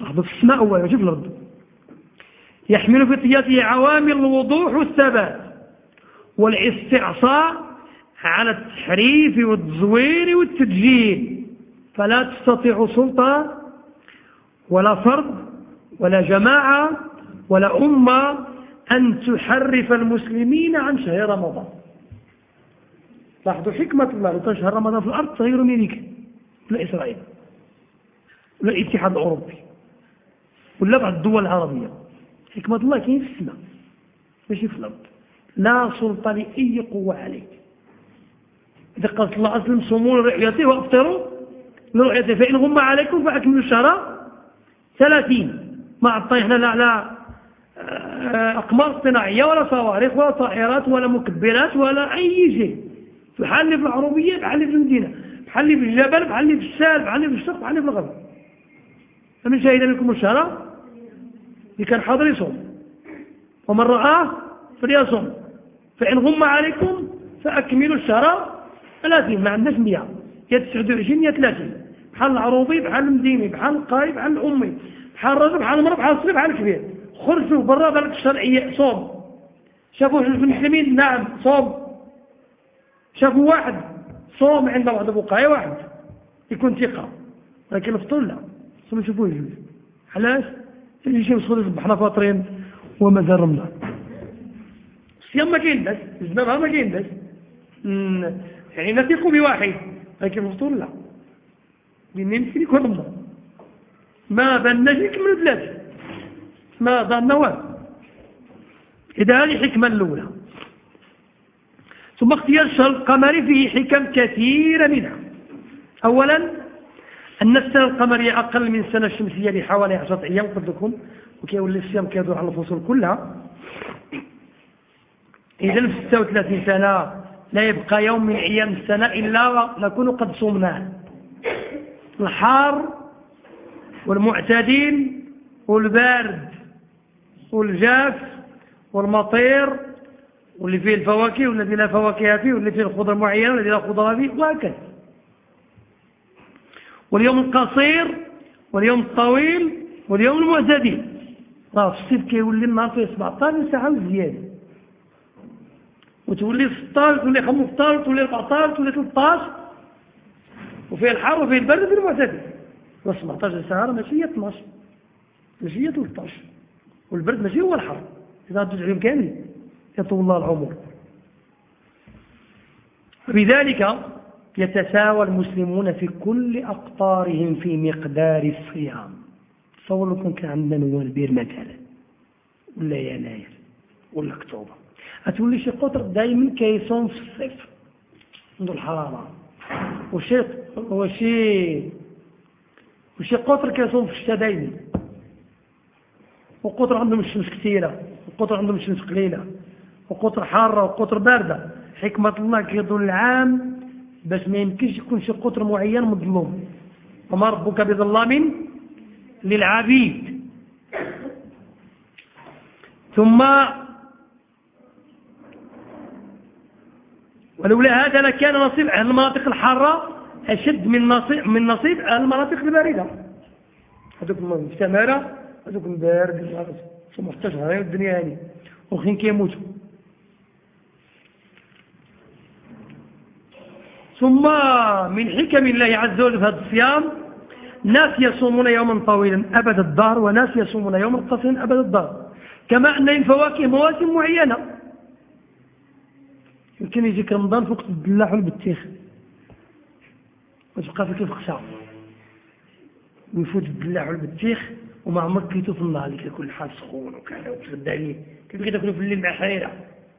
لاحظوا في السماء ماشي في الأرض. يحمل في طياته عوامل الوضوح والثبات والاستعصاء على التحريف والتزوير والتدجيل. فلا تستطيع سلطة ولا فرد ولا جماعة ولا أمة أن تحرف المسلمين عن شهر رمضان. لاحظوا حكمة الله شهر رمضان في الأرض تغير أمريكا ولا إسرائيل ولا الاتحاد الأوروبي ولا بعض الدول العربية. حكمة الله كاين في السماء ماشي في الأرض. لا سلطة لأي قوة عليك. إذا قالت الله أسلم صوموا لرؤيته وأفطروا لرؤيته فإن غم عليكم فأكملوا الشهر ثلاثين. ما عطينا لا لا آه، أقمار صناعية ولا صواريخ ولا طائرات ولا مكبرات ولا أي شيء. بحال في العروبية بحال في المدينة بحال في الجبل بحال في السال بحال في الشرق بحال في الغرب. فمن شهد منكم الشهر اللي كان حاضر يصوم. ومن رآه فليصوم. فإن غم عليكم فأكملوا الشهر 30 ما عندناش 100 يا 29 يا 30 بحال العروبي بحال المديني بحال القاي بحال الأمي بحال الرجل بحال المرأة بحال الصغير بحال الكبير خرجوا برا بلد الشرعية صوم. شافوا المسلمين؟ نعم صوم. شافوا واحد صوم عند بعض البقايا واحد يكون ثقة. لكن الفطور لا ثم يشوفوه يجوز علاش؟ اللي شي مسخول يصبحنا فاطرين ومازال رمضان الصيام ما كاين بس الجنابها ما كاين بس. يعني نثق بواحد لكن الفطور لا. لأن يمكن يكون رمضان ما بناش يكملوا ثلاثة ما ضع النواب إذا هذه حكمة الأولى. ثم اختيار الشهر القمري فيه حكم كثيرة منها. أولا أن السنة القمرية أقل من السنة الشمسية بحوالي 10 أيام قلت لكم. وكيولي الصيام كيدور على الفصول كلها. إذا في 36 سنة لا يبقى يوم من أيام السنة إلا نكون قد صمناه الحار والمعتدل والبارد والجاف والمطير واللي فيه الفواكه والذي لا فواكه فيه واللي فيه الخضر معينة والذي لا خضر فيه وهكذا. واليوم القصير واليوم الطويل واليوم المعتدل راه في الصيف كيولي النهار فيه 17 ساعة وزيادة. وتولي 16 تولي 15 تولي 14 تولي 13 وفيه الحر وفيه البرد وفيه المعتدل 17 ساعة ماشي هي 12 ماشي هي 13 والبرد ماشي هو الحر. إذا دوز عليهم كامل يطول الله العمر. بذلك يتساوى المسلمون في كل أقطارهم في مقدار الصيام. تصور لكم كان عندنا نوفمبر مثلا. ولا يناير ولا أكتوبر. هتقول لي شي قطر دائما كيصوم في الصيف. عنده الحرارة. وشي وشي وشي قطر كيصوم في الشتاء دائما وقطر عندهم الشمس كثيرة وقطر عندهم الشمس قليلة وقطر حارة وقطر باردة. حكمة الله كيظن العام باش ما يمكنش يكون شي قطر معين مظلوم وما ربك بظلام للعبيد. ثم ولولا هذا لكان نصيب أهل المناطق الحارة أشد من نصيب من نصيب المناطق الباردة. هذوك المستمرة هذوك البارد ثم هاي الدنيا يعني. وخين كيموتوا. ثم من حكم الله عز وجل في هذا الصيام ناس يصومون يوما طويلا أبد الدهر وناس يصومون يوما قصيرا أبد الدهر. كما أن الفواكه مواسم معينة. يمكن يجيك رمضان فوق الدلاح والبتيخ. وتبقى فيك الفخشة ويفوت الدلاح والبتيخ وما عمرك كيتو في النهار اللي كيكون الحال سخون وكذا وتغدى عليه كيبغي تاكلو في الليل مع حيرة.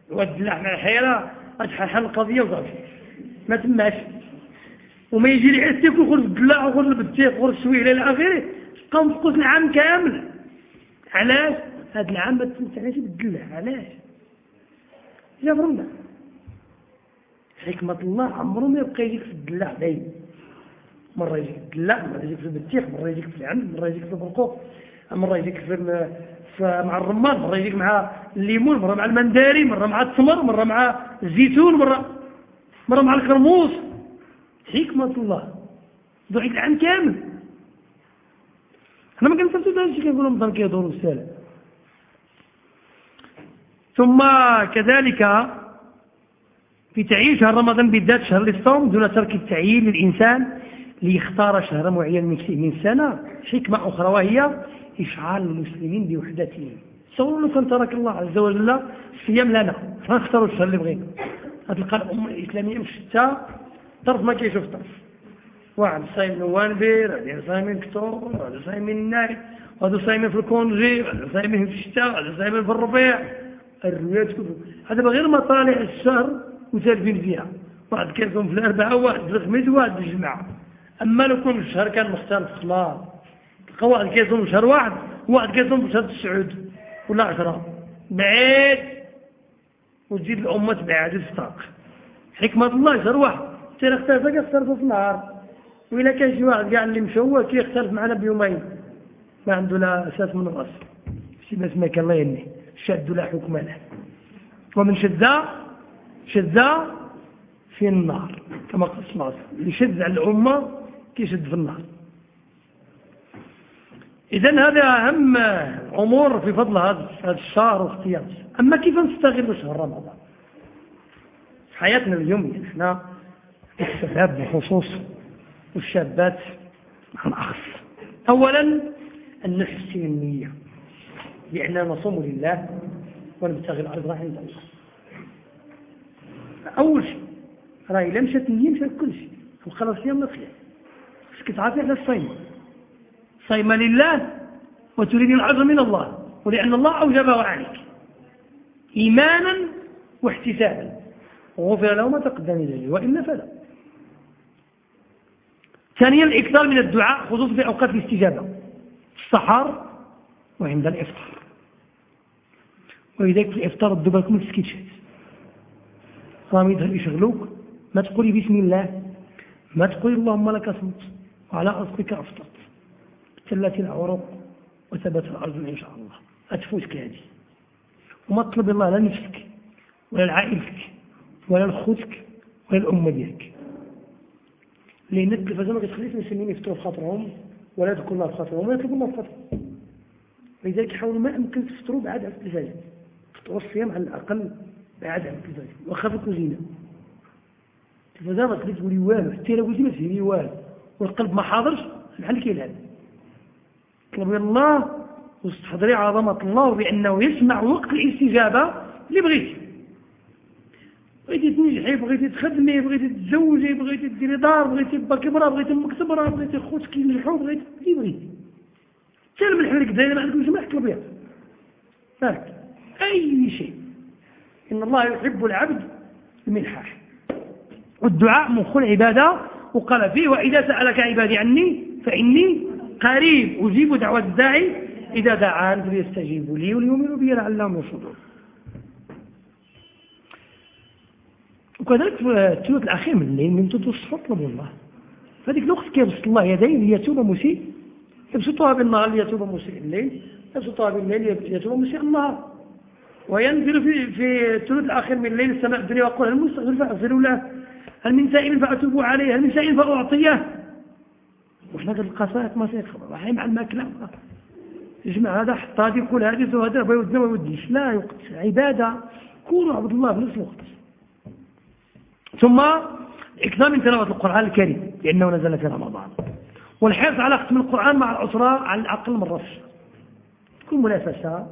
وهاد الدلاح مع الحيره غتحل القضية وصافي. ما تماش. وما يجي العرس ياكل خرج الدلاح وخرج البتيخ وخرج السويله إلى اخره تبقى مفقوس العام كامل. علاش؟ هاد العام ما تستمتعناش بالدلاح علاش؟ جا فرمنا. حكمة الله عمره ما يبقى يجيك في الدلاع دايما. مرة يجيك في مرة يجيك في البتيخ مرة يجيك في العند مرة يجيك في البرقوق مرة يجيك في, مع الرمان مرة يجيك مع الليمون مرة مع المنداري مرة مع التمر مرة مع الزيتون مرة مرة مع الكرموس. حكمة الله. دعيك العام كامل. إحنا ما كنفهمتوا هذا الشيء كنقولوا رمضان كيدور السالة. ثم كذلك في تعيين شهر رمضان بالذات شهر الصوم دون ترك التعيين للإنسان ليختار شهر معين من سنة حكمة أخرى وهي إشعال المسلمين بوحدتهم. تصوروا لو كان ترك الله عز وجل الصيام لنا. فنختاروا الشهر اللي بغينا. غتلقى الأمة الإسلامية مشتى طرف ما كيشوف طرف واحد صايم نوانبر واحد صايمين اكتوبر واحد صايمين النار واحد صايمين في الكونجي واحد صايمين في الشتاء واحد صايمين في الربيع. الروايات كله هذا غير مطالع الشهر وسالفين فيها. واحد كيصوم في الأربعة واحد في الخميس وواحد في الجمعة. أما لو كان الشهر كان مختلف خلاص تلقى واحد كيصوم شهر واحد وواحد كيصوم في شهر السعود. ولا عشرة. بعيد. وتزيد الأمة بعاد تستاق حكمة الله شهر واحد. تير اختلف كيختلف في النهار وإلا كان شي واحد كاع اللي مشى هو كيختلف معنا بيومين. ما عنده لا أساس من الرأس. شي ما كان الله يني. شد لا حكم له. ومن شذا شذا في النار. كما قال الله اللي شذ على الأمة كيشد في النار. إذا هذا أهم أمور في فضل هذا الشهر واختياره أما كيف نستغل شهر رمضان؟ في حياتنا اليوم إحنا الشباب بخصوص والشابات عن أخص أولا أن نحسن النية لأننا نصوم لله ونبتغي الأرض عند الله. أول شيء راه إلا مشات النية مشات كل شيء. وخلاص صيام ما صيام خصك تعافي على الصيم صيم لله وتريد العجر من الله ولأن الله أوجبه عليك إيمانا واحتسابا. وغفر له ما تقدم من وإلا فلا ثانيا الإكثار من الدعاء خصوصا في أوقات الاستجابة. السحر وعند الإفطار. ولذلك في الإفطار الدبر كم تسكتش رامي يظهر يشغلوك ما تقولي بسم الله. ما تقولي اللهم لك صمت. وعلى أصلك أفطرت. تلت العروق وثبت الأرض إن شاء الله. أتفوتك هذه وما تطلب الله لا نفسك ولا لعائلتك ولا لخوتك ولا الأمة ديالك. لأن التلفزة ما كتخليش المسلمين يفتروا في خاطرهم ولا يذكروا الله في خاطرهم ولا يطلبوا الله في خاطرهم. لذلك حاولوا ما أمكن تفطروا بعد عن التلفزة فطروا الصيام على الأقل بعد عن التلفزة واخا في الكوزينة التلفزة ما تقولي والو حتى لو ما تفهمي والو. والقلب ما حاضرش بحال كيلعب طلبي الله واستحضري عظمة الله بأنه يسمع وقت الاستجابة اللي بغيتي بغيتي تنجحي بغيتي تخدمي بغيتي تتزوجي بغيتي ديري دار بغيتي با كبرى بغيتي أمك تبرى بغيتي خوتك ينجحوا بغيتي اللي بغيتي حتى الملح اللي كداير ما عندكمش ملح الابيض فهمت؟ أي شيء. إن الله يحب العبد الملحاح. والدعاء مخ العباده وقال فيه وإذا سألك عبادي عني فإني قريب أجيب دعوة الداعي. إذا دعان فليستجيبوا لي وليؤمنوا بي لعلهم يرشدون. وكذلك في الثلث الأخير من الليل من تدرس اطلبوا الله. فهذيك الوقت كيبسط الله يديه ليتوب مسيء. يبسطها بالنهار ليتوب مسيء الليل. يبسطها بالليل ليتوب مسيء النهار. وينزل في في الثلث الأخير من الليل السماء الدنيا ويقول هل مستغفر فأغفر له. هل من سائل فأتوب عليه؟ هل من سائل فأعطيه؟ وحنا قد القصائد ما سيكفر راح مع الماكلة يجمع هذا حط هذه يقول هذه وهذا ما يودنا لا يوقت عبادة. كونوا عبد الله في نفس الوقت. ثم إكثار من تلاوة القرآن الكريم لأنه نزل في رمضان. والحرص على ختم القرآن مع الأسرة على الأقل مرة في تكون منافسة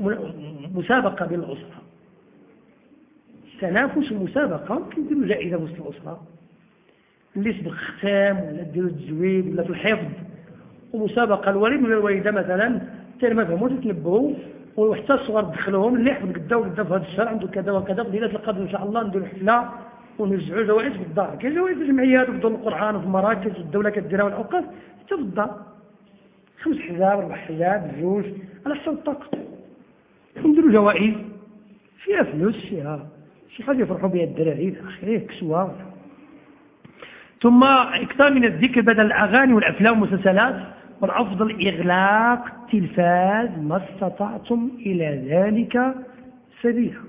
ولا مسابقة بين الأسرة تنافس ومسابقة ممكن نديروا جائزة وسط الأسرة. اللي يسبق ختام ولا ديروا التزويد ولا في الحفظ ومسابقة الوالد ولا الوالدة مثلا تاني ما فهموش يتنبهوا وحتى الصغار دخلوهم اللي يحفظ قدا وقدا في هذا الشهر عنده كذا وكذا في ليلة القدر إن شاء الله نديروا حفلة ونوزعوا جوائز في الدار. كاين جوائز في الجمعيات وفي دور القرآن وفي المراكز والدولة كديرها والاوقاف حتى في الدار. خمس حزاب أربع حزاب جوج على حسب الطاقة. نديروا جوائز. فيها فلوس فيها حاجة يفرحوا بها الدراري إلى اخره كسوة. ثم أكثر من الذكر بدل الأغاني والأفلام والمسلسلات والأفضل إغلاق التلفاز ما استطعتم إلى ذلك سبيلا.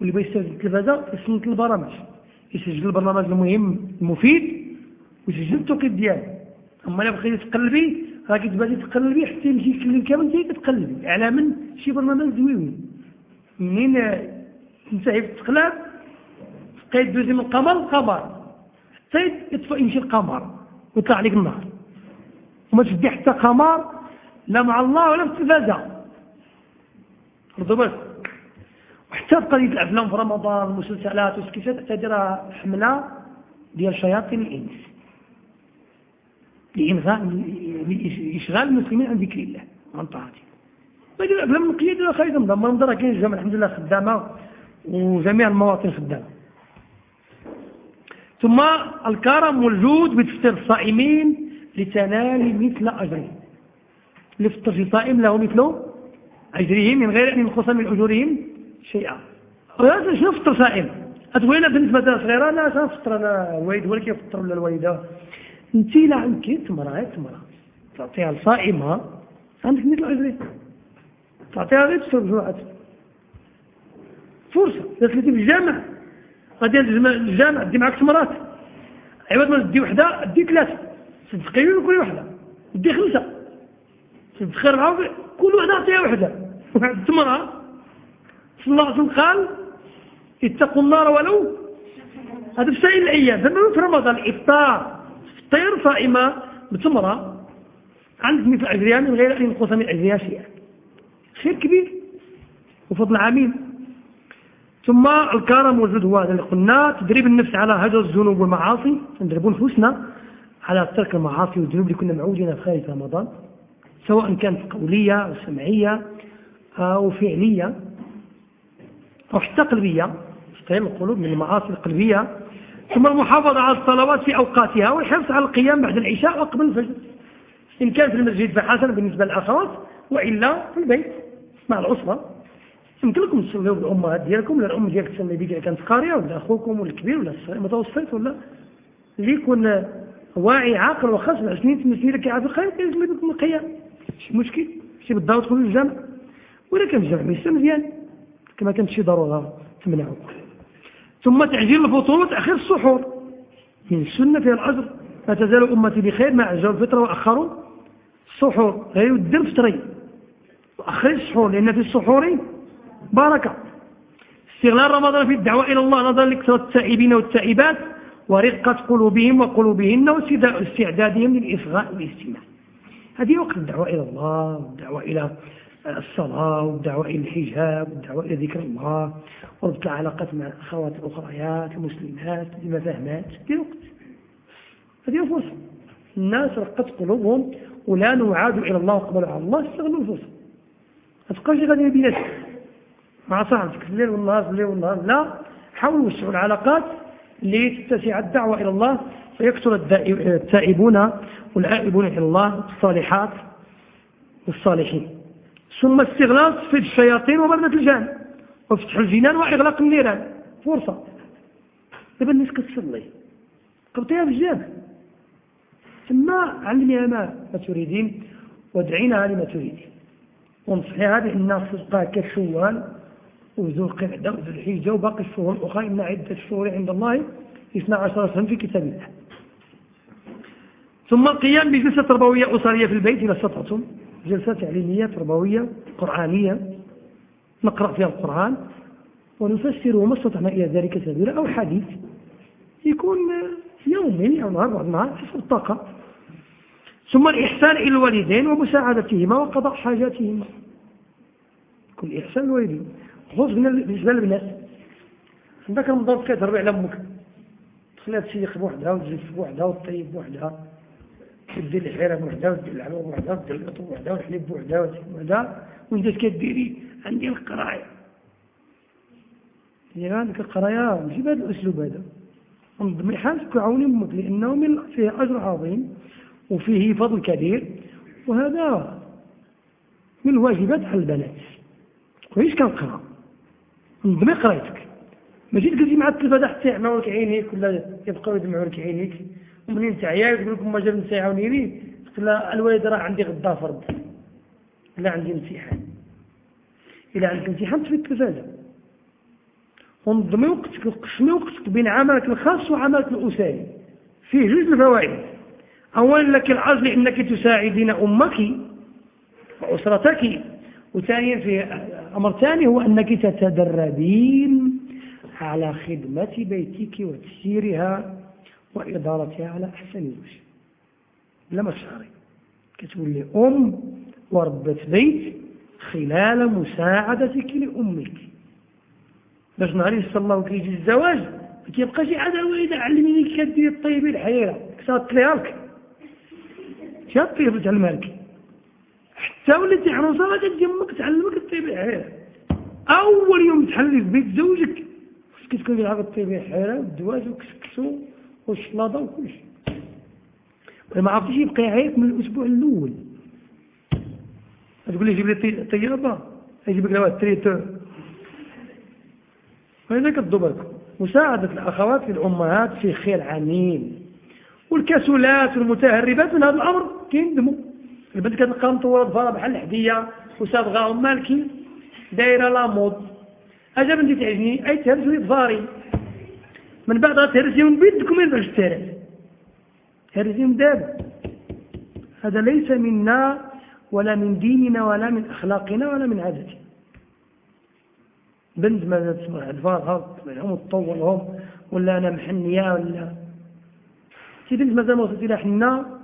واللي بيستخدم التلفازة يسلط البرامج يسجل البرنامج. المهم المفيد ويسجل التوقيت ديالو. أما إلا بغيتي تقلبي راكي تبغي تقلبي حتى يمشي كامل انت كتقلبي على من؟ شي برنامج زويون منين تنتهي في التقلاب تبقاي دوزي من القمر للقمر. حتى يطفى يمشي القمر ويطلع عليك النهار وما تدي حتى قمر لا مع الله ولا في التلفازة رضو بس وحتى قضية الأفلام في رمضان والمسلسلات والسكيشات تعتبرها حملة ديال شياطين الإنس. لإنغاء إشغال المسلمين عن ذكر الله عن طاعته. بعد الأفلام النقية ديال خايفة من منظرة كاين الحمد لله خدامة. وجميع المواطن خدامة ثم الكرم والجود بتفطير الصائمين لتنال مثل أجرهم. لفطر في صائم له مثل أجرهم من غير أن ينقص من أجورهم شيئا. وهذا شنو فطر صائم؟ أتوينا بالنسبة صغيرة لا سنفطر أنا؟ الوالد ولا كيفطر ولا الوالدة أنت لا عندك تمرة تمرة. تعطيها الصائمة عندك مثل أجرهم. تعطيها غير تفطر بجوعات فرصة. إذا في الجامع. غادي الجامع دي معك تمرات عوض ما تدي وحدة دي ثلاثة صدقين كل وحدة. ودي خمسة. صدق معه كل وحدة أعطيها وحدة. واحد التمرة صلى الله عليه وسلم قال اتقوا النار ولو. هذا في سائر الأيام. فما في رمضان الإفطار فطير صائمة بتمرة. عندك مثل أجريها من غير أن ينقص من أجريها شيئا. خير كبير. وفضل عميم ثم الكرم والجود هو اللي قلنا تدريب النفس على هجر الذنوب والمعاصي. ندربوا نفوسنا على ترك المعاصي والذنوب اللي كنا معودين في خارج رمضان سواء كانت قولية أو سمعية أو فعلية. أو حتى قلبية تستهل القلوب من المعاصي القلبية. ثم المحافظة على الصلوات في أوقاتها والحرص على القيام بعد العشاء وقبل الفجر. إن كان في المسجد فحسن بالنسبة للأخوات وإلا في البيت مع الأسرة. يمكن لكم تصليوا بالأمهات ديالكم ولا الأم ديالك تصلي بك كانت قارية ولا أخوكم ولا الكبير ولا المتوسط ولا؟ اللي يكون واعي عاقل وخاص سنين ثمان سنين كيعرف الخير كيلزم بكم القيام ماشي مشكل ماشي بالضبط تدخلوا للجامع ولا كان الجامع ماشي مزيان. كما كانت شي ضرورة تمنعه ثم تعجيل الفطور وتأخير السحور. من السنة فيها الأجر. لا تزال أمتي بخير ما أجروا الفطرة وأخروا. السحور غير الدر فطري. وأخر السحور لأن في السحور بركة استغلال رمضان في الدعوة إلى الله نظرا لكثرة التائبين والتائبات ورقة قلوبهم وقلوبهن واستعدادهم للإصغاء والاستماع. هذه وقت الدعوة إلى الله والدعوة إلى الصلاة والدعوة إلى الحجاب والدعوة إلى ذكر الله وربط العلاقات مع الأخوات الأخريات المسلمات لما فهمات هذه وقت. هذه فرصة الناس رقت قلوبهم ولا نعاد إلى الله وقبلوا على الله استغلوا الفرصة. ما تبقاش غادي بنفسك مع صاحبك. في الليل والنهار في الليل والنهار. لا حاولوا وسعوا العلاقات لتتسع الدعوة إلى الله. فيكثر التائبون والآئبون إلى الله الصالحات والصالحين. ثم استغلال صفة الشياطين وبردة الجان وفتح الجنان وإغلاق النيران. فرصة. دابا الناس كتصلي قبطيها في الجامع ثم علميها ما, ما تريدين وادعينها لما تريدين. ونصحيها بأن صدقها كالشوال وذو القعدة وذو الحجة وباقي الشهور الأخرى إن عدة الشهور عند الله 12 سنة في كتاب الله. ثم القيام بجلسة تربوية أسرية في البيت إذا استطعتم. جلسة تعليمية تربوية قرآنية. نقرأ فيها القرآن. ونفسر وما استطعنا إلى ذلك سبيلا أو حديث. يكون يومي أو نهار بعد نهار حسب الطاقة ثم الإحسان إلى الوالدين ومساعدتهما وقضاء حاجاتهما. كل إحسان الوالدين خصوص بالنسبة للبنات. عندك رمضان كتهرب على أمك. تخليها تسيق بوحدها وتجلس بوحدها وتطيب بوحدها. تدير الحيره بوحدها وتدير الحلوى بوحدها وتدير القطو بوحدها والحليب بوحدها بوحدها. وانت كديري عندي القراية. يعني عندك القراية ماشي بهذا الأسلوب هذا. انظمي حالك وعاوني أمك لأنه من فيه أجر عظيم وفيه فضل كبير. وهذا من الواجبات على البنات. كويس كنقرأ. انظمي قرايتك. ماشي تجلسي مع التلفازه حتى يعمروا لك عينيك ولا يبقاو يدمعوا لك عينيك. ومنين تعيا يقول لكم ما جاب نسيعوني لي قلت لها الوالد راه عندي غدا فرض لا عندي امتحان. إلا عندك امتحان تفيد التلفازة ونظمي وقتك وقسمي وقتك بين عملك الخاص وعملك الأسري. فيه جزء الفوائد. أولا لك العزل إنك تساعدين أمك وأسرتك. وثانيا في أمر ثاني هو أنك تتدربين على خدمة بيتك وتسييرها وإدارتها على أحسن وجه. لا مشاري. كتقول لي أم وربة بيت خلال مساعدتك لأمك. باش نهار يسر الله كيجي الزواج ما كيبقاش عاد الوالده علميني كيف كدير الطيبين الحيرة. كسات ليها لك شي الطيب تعلمها لك حتى وليتي عروسه غادي تجي أمك تعلمك الطيب الحيره أول يوم تحلي في بيت زوجك خصك تكون لها الطيب الحيره والدواج وكسكسو والشلاضة وكل شيء ما عرفتش يبقى يعيط من الأسبوع الأول. تقول لي جيب لي طيابة؟ يجيب لك دواء تريتور. فهذا كالضبط مساعدة الأخوات الأمهات في خير عميم والكسولات والمتهربات من هذا الأمر كيندموا. البنت كتلقى مطورة ظهرها بحال الحدية وصابغاهم مالكي دايرة لامود أجا بنتي تعجبني أي تهرسوا ظهري من بعد تهرسي من بيدكم وين باش تهرس. هرسي من دابا. هذا ليس منا ولا من ديننا ولا من أخلاقنا ولا من عادتنا بنت ما تسمع أدفارها هم تطورهم ولا أنا محنية ولا. شي بنت مازال ما وصلت إلى حنا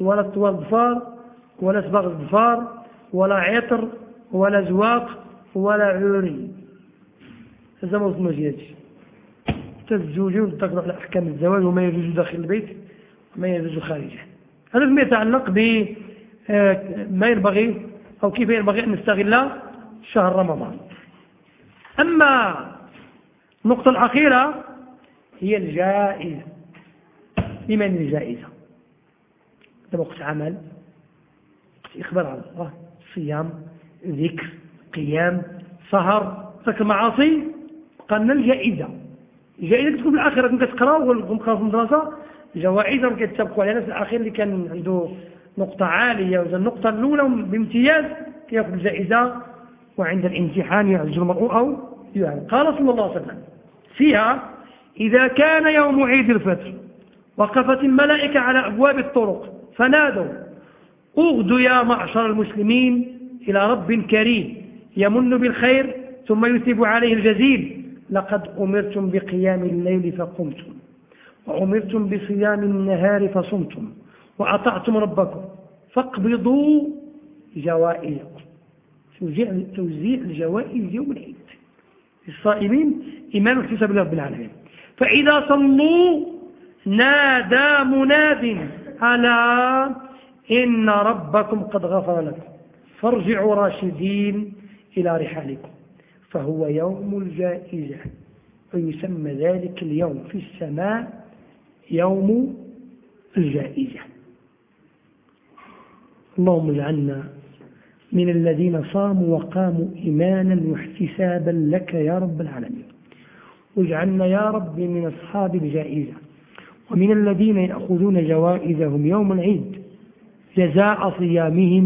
ولا طوال ظفار ولا سباغ الظفار ولا عطر ولا زواق ولا عوري. هذا ما وصلنا جياتش تزوجون وتقرأ على أحكام الزواج وما يجوز داخل البيت وما يجوز خارجه. هذا فيما يتعلق ب آه، ما ينبغي أو كيف ينبغي أن نستغل شهر رمضان. أما النقطة الأخيرة هي الجائزة. لمن الجائزة؟ هذا وقت عمل. إخبار على الله صيام ذكر قيام سهر. ترك المعاصي قالنا الجائزة. الجائزة تكون في الآخرة كنت تقرأ وكم خلاص المدرسة جوائز كتسابقوا على نفس الأخير اللي كان عنده نقطة عالية النقطة الأولى بامتياز يأخذ الجائزة. وعند الامتحان يعز المرء أو يعني قال صلى الله عليه وسلم فيها إذا كان يوم عيد الفطر وقفت الملائكة على أبواب الطرق فنادوا. اغدوا يا معشر المسلمين إلى رب كريم يمن بالخير ثم يثب عليه الجزيل. لقد أمرتم بقيام الليل فقمتم وأمرتم بصيام النهار فصمتم وأطعتم ربكم فاقبضوا جوائزكم توزيع الجوائز يوم العيد. للصائمين إيمان احتساب رب العالمين. فإذا صلوا نادى مناد. ألا؟ إن ربكم قد غفر لكم فارجعوا راشدين إلى رحالكم. فهو يوم الجائزة. ويسمى ذلك اليوم في السماء يوم الجائزة. اللهم اجعلنا من الذين صاموا وقاموا إيمانا واحتسابا لك يا رب العالمين. واجعلنا يا رب من أصحاب الجائزة. ومن الذين يأخذون جوائزهم يوم العيد. جزاء صيامهم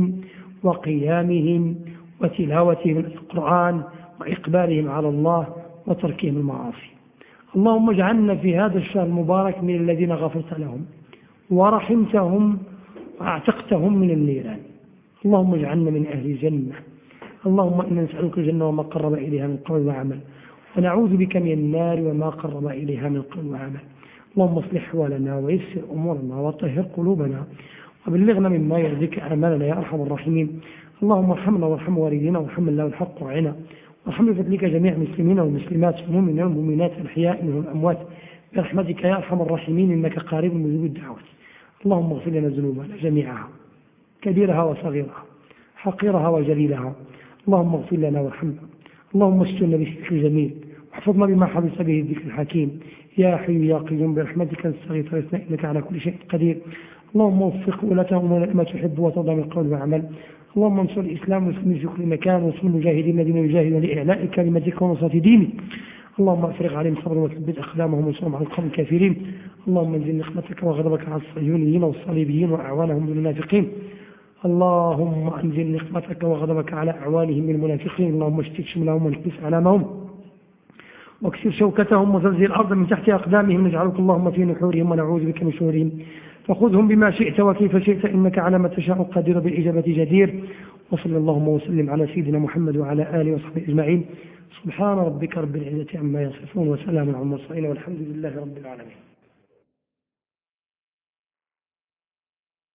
وقيامهم وتلاوتهم القرآن وإقبالهم على الله وتركهم المعاصي. اللهم اجعلنا في هذا الشهر المبارك من الذين غفرت لهم ورحمتهم وأعتقتهم من النيران. اللهم اجعلنا من أهل الجنة. اللهم إنا نسألك الجنة وما قرب إليها من قول وعمل. ونعوذ بك من النار وما قرب إليها من قول وعمل. اللهم اصلح أحوالنا ويسر أمورنا وطهر قلوبنا. وبلغنا مما يرضيك أعمالنا يا أرحم الراحمين. اللهم ارحمنا وارحم والدينا وارحم الله الحق وعنا. وارحم بفضلك جميع المسلمين والمسلمات المؤمنين والمؤمنات الأحياء منهم الأموات. برحمتك يا أرحم الراحمين إنك قريب مجيب الدعوات. اللهم اغفر لنا ذنوبنا جميعها كبيرها وصغيرها حقيرها وجليلها. اللهم اغفر لنا وارحمنا. اللهم استرنا بسترك الجميل. واحفظنا بما حفظت به الذكر الحكيم. يا حي يا قيوم برحمتك نستغيث إنك على كل شيء قدير. اللهم وفق أمورنا لما تحب وترضى من قول وعمل اللهم انصر الإسلام والمسلمين في كل مكان وانصر المجاهدين الذين يجاهدون لاعلاء كلمتك ونصره دينك. اللهم أفرغ عليهم صبرا وثبت أقدامهم وانصرهم على القوم الكافرين. اللهم انزل نقمتك وغضبك على الصهيونيين والصليبيين وأعوانهم بالمنافقين اللهم انزل نقمتك وغضبك على أعوانهم المنافقين. اللهم اشتت شملهم واكبس علامهم. واكسر شوكتهم وزلزل الأرض من تحت أقدامهم. نجعلك اللهم في نحورهم ونعوذ بك من شرورهم. فخذهم بما شئت وكيف شئت إنك على ما تشاء قادر بالإجابة جدير. وصلى اللهم وسلم على سيدنا محمد وعلى آله وصحبه أجمعين. سبحان ربك رب العزة عما يصفون وسلام على المرسلين والحمد لله رب العالمين.